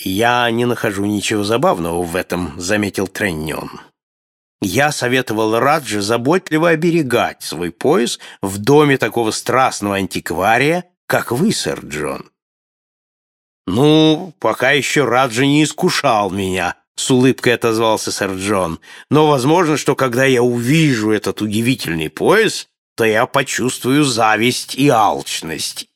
«Я не нахожу ничего забавного в этом», — заметил Треннион. «Я советовал Раджи заботливо оберегать свой пояс в доме такого страстного антиквария, как вы, сэр Джон». «Ну, пока еще Раджи не искушал меня», — с улыбкой отозвался сэр Джон. «Но возможно, что когда я увижу этот удивительный пояс, то я почувствую зависть и алчность».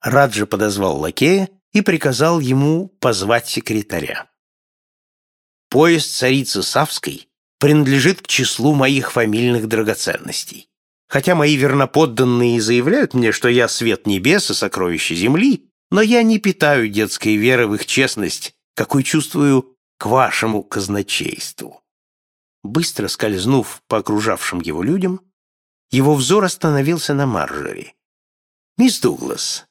Раджи подозвал лакея и приказал ему позвать секретаря. Поезд царицы Савской принадлежит к числу моих фамильных драгоценностей. Хотя мои верноподданные заявляют мне, что я свет небес и сокровище земли, но я не питаю детской веры в их честность, какой чувствую к вашему казначейству. Быстро скользнув по окружавшим его людям, его взор остановился на Марджори. «Мисс Дуглас,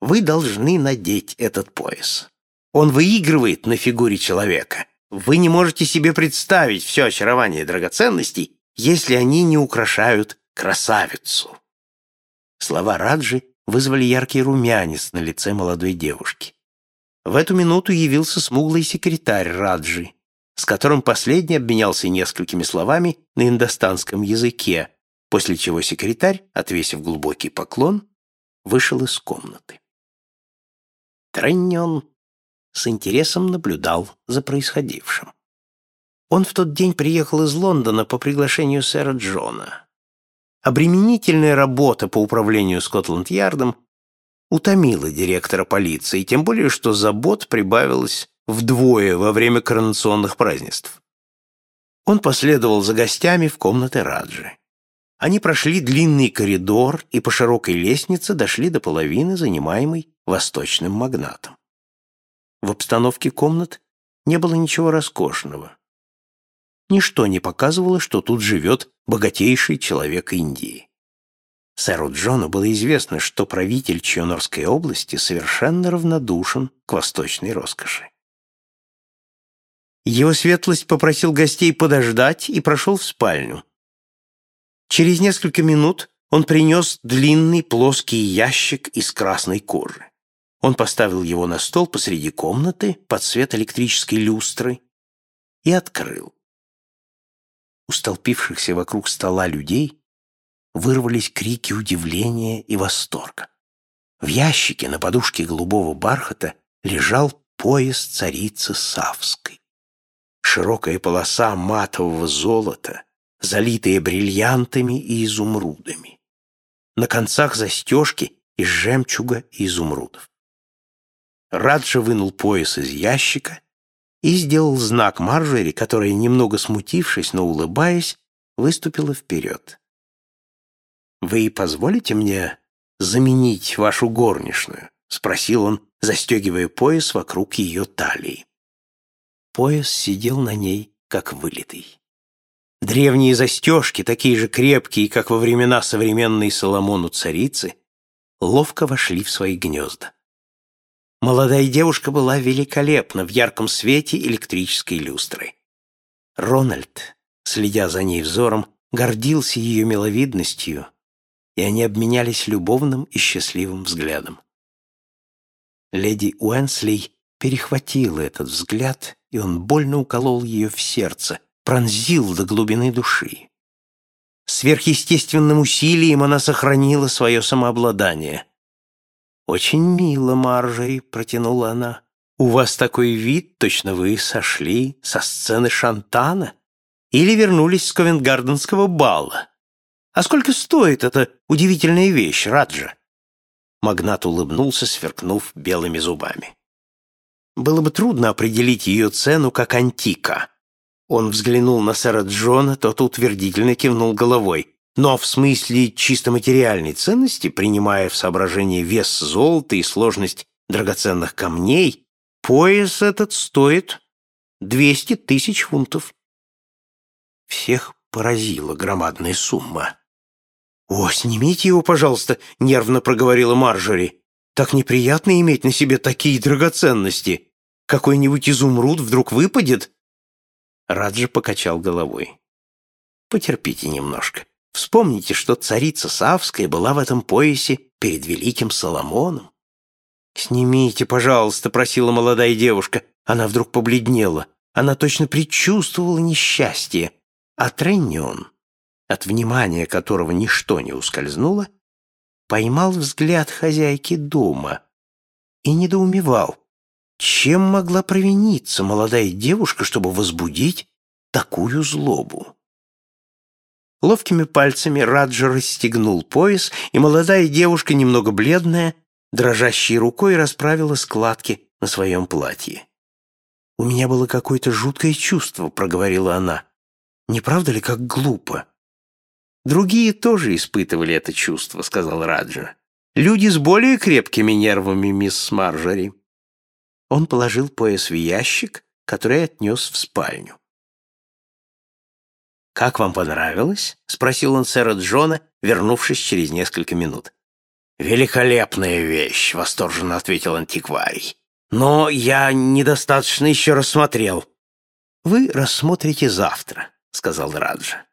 вы должны надеть этот пояс. Он выигрывает на фигуре человека. Вы не можете себе представить все очарование драгоценностей, если они не украшают красавицу. Слова Раджи вызвали яркий румянец на лице молодой девушки. В эту минуту явился смуглый секретарь Раджи, с которым последний обменялся несколькими словами на индостанском языке, после чего секретарь, отвесив глубокий поклон, вышел из комнаты. Треннион с интересом наблюдал за происходившим. Он в тот день приехал из Лондона по приглашению сэра Джона. Обременительная работа по управлению Скотланд-Ярдом утомила директора полиции, тем более что забот прибавилось вдвое во время коронационных празднеств. Он последовал за гостями в комнаты Раджи. Они прошли длинный коридор и по широкой лестнице дошли до половины, занимаемой восточным магнатом. В обстановке комнат не было ничего роскошного. Ничто не показывало, что тут живет богатейший человек Индии. Сэру Джону было известно, что правитель Чьонорской области совершенно равнодушен к восточной роскоши. Его светлость попросил гостей подождать и прошел в спальню. Через несколько минут он принес длинный плоский ящик из красной кожи. Он поставил его на стол посреди комнаты под свет электрической люстры и открыл. У столпившихся вокруг стола людей вырвались крики удивления и восторга. В ящике на подушке голубого бархата лежал пояс царицы Савской. Широкая полоса матового золота, залитая бриллиантами и изумрудами. На концах застежки из жемчуга и изумрудов. Раджа вынул пояс из ящика и сделал знак Маржери, которая, немного смутившись, но улыбаясь, выступила вперед. «Вы позволите мне заменить вашу горничную?» — спросил он, застегивая пояс вокруг ее талии. Пояс сидел на ней, как вылитый. Древние застежки, такие же крепкие, как во времена современной Соломону царицы, ловко вошли в свои гнезда. Молодая девушка была великолепна в ярком свете электрической люстры. Рональд, следя за ней взором, гордился ее миловидностью, и они обменялись любовным и счастливым взглядом. Леди Уэнсли перехватила этот взгляд, и он больно уколол ее в сердце, пронзил до глубины души. Сверхъестественным усилием она сохранила свое самообладание. «Очень мило, Маржери», — протянула она. «У вас такой вид, точно вы сошли со сцены Шантана или вернулись с Ковенгарденского бала. А сколько стоит эта удивительная вещь, Раджа?» Магнат улыбнулся, сверкнув белыми зубами. Было бы трудно определить ее цену как антика. Он взглянул на сэра Джона, тот утвердительно кивнул головой. Но в смысле чисто материальной ценности, принимая в соображение вес золота и сложность драгоценных камней, пояс этот стоит 200 тысяч фунтов. Всех поразила громадная сумма. «О, снимите его, пожалуйста», — нервно проговорила Марджори. «Так неприятно иметь на себе такие драгоценности. Какой-нибудь изумруд вдруг выпадет?» Раджа покачал головой. «Потерпите немножко. Вспомните, что царица Савская была в этом поясе перед великим Соломоном. «Снимите, пожалуйста», — просила молодая девушка. Она вдруг побледнела. Она точно предчувствовала несчастье. А Треннион, от внимания которого ничто не ускользнуло, поймал взгляд хозяйки дома и недоумевал, чем могла провиниться молодая девушка, чтобы возбудить такую злобу. Ловкими пальцами Раджа расстегнул пояс, и молодая девушка, немного бледная, дрожащей рукой расправила складки на своем платье. «У меня было какое-то жуткое чувство», — проговорила она. «Не правда ли, как глупо?» «Другие тоже испытывали это чувство», — сказал Раджа. «Люди с более крепкими нервами, мисс Марджори». Он положил пояс в ящик, который отнес в спальню. «Как вам понравилось?» — спросил он сэра Джона, вернувшись через несколько минут. «Великолепная вещь!» — восторженно ответил антикварий. «Но я недостаточно еще рассмотрел». «Вы рассмотрите завтра», — сказал Раджа.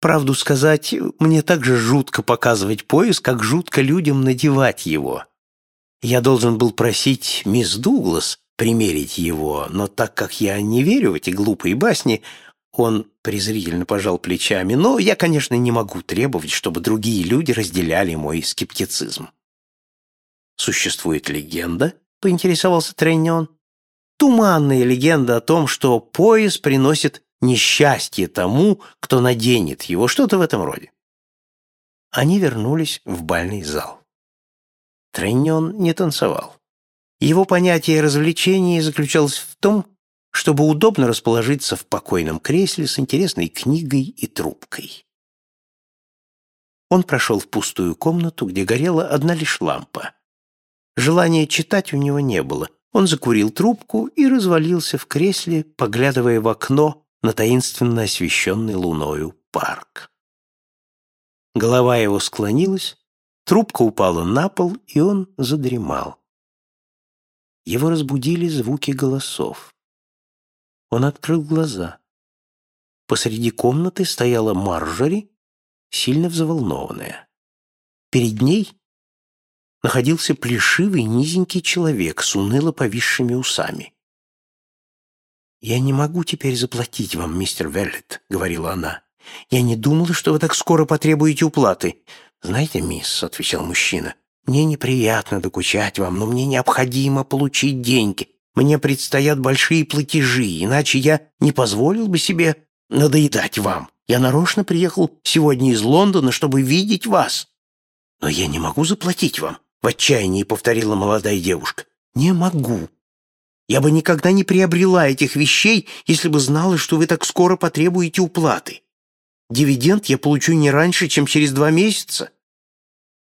«Правду сказать, мне так же жутко показывать пояс, как жутко людям надевать его. Я должен был просить мисс Дуглас примерить его, но так как я не верю в эти глупые басни, он презрительно пожал плечами, но я, конечно, не могу требовать, чтобы другие люди разделяли мой скептицизм. «Существует легенда?» — поинтересовался Треннион. «Туманная легенда о том, что пояс приносит несчастье тому, кто наденет его, что-то в этом роде». Они вернулись в бальный зал. Треннион не танцевал. Его понятие развлечения заключалось в том, чтобы удобно расположиться в покойном кресле с интересной книгой и трубкой. Он прошел в пустую комнату, где горела одна лишь лампа. Желания читать у него не было. Он закурил трубку и развалился в кресле, поглядывая в окно на таинственно освещенный луною парк. Голова его склонилась, трубка упала на пол, и он задремал. Его разбудили звуки голосов. Он открыл глаза. Посреди комнаты стояла Маржори, сильно взволнованная. Перед ней находился плешивый низенький человек с уныло повисшими усами. «Я не могу теперь заплатить вам, мистер Веллет», — говорила она. «Я не думала, что вы так скоро потребуете уплаты». «Знаете, мисс», — отвечал мужчина, — «мне неприятно докучать вам, но мне необходимо получить деньги. Мне предстоят большие платежи, иначе я не позволил бы себе надоедать вам. Я нарочно приехал сегодня из Лондона, чтобы видеть вас. Но я не могу заплатить вам, в отчаянии повторила молодая девушка. Не могу. Я бы никогда не приобрела этих вещей, если бы знала, что вы так скоро потребуете уплаты. Дивиденд я получу не раньше, чем через два месяца.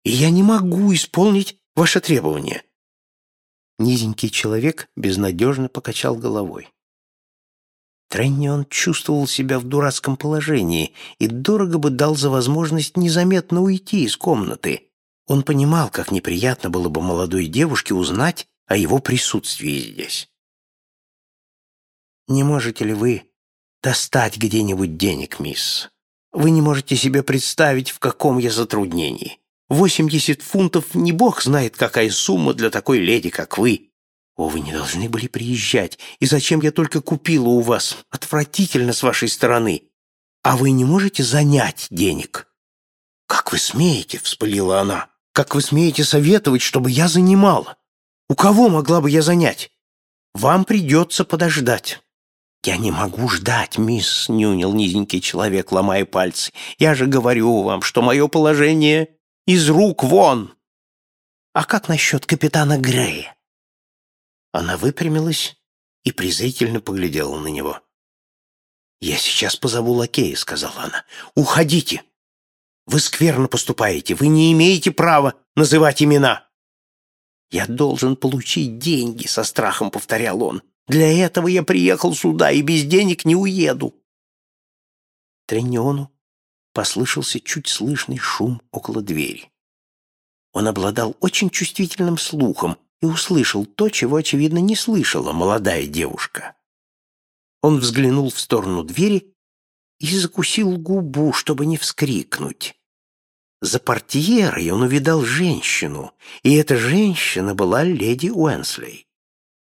И я не могу исполнить ваше требование. Низенький человек безнадежно покачал головой. Треннион чувствовал себя в дурацком положении и дорого бы дал за возможность незаметно уйти из комнаты. Он понимал, как неприятно было бы молодой девушке узнать о его присутствии здесь. «Не можете ли вы достать где-нибудь денег, мисс? Вы не можете себе представить, в каком я затруднении. Восемьдесят фунтов не бог знает, какая сумма для такой леди, как вы. О, вы не должны были приезжать. И зачем я только купила у вас? Отвратительно с вашей стороны. А вы не можете занять денег? Как вы смеете, вспылила она. Как вы смеете советовать, чтобы я занимала? У кого могла бы я занять? Вам придется подождать. «Я не могу ждать, мисс», — нюнил низенький человек, ломая пальцы. «Я же говорю вам, что мое положение из рук вон! А как насчет капитана Грея? Она выпрямилась и презрительно поглядела на него. «Я сейчас позову лакея», — сказала она. «Уходите! Вы скверно поступаете, вы не имеете права называть имена!» «Я должен получить деньги», — со страхом повторял он. «Для этого я приехал сюда и без денег не уеду». Трениону послышался чуть слышный шум около двери. Он обладал очень чувствительным слухом и услышал то, чего, очевидно, не слышала молодая девушка. Он взглянул в сторону двери и закусил губу, чтобы не вскрикнуть. За портьерой он увидал женщину, и эта женщина была леди Уэнслей.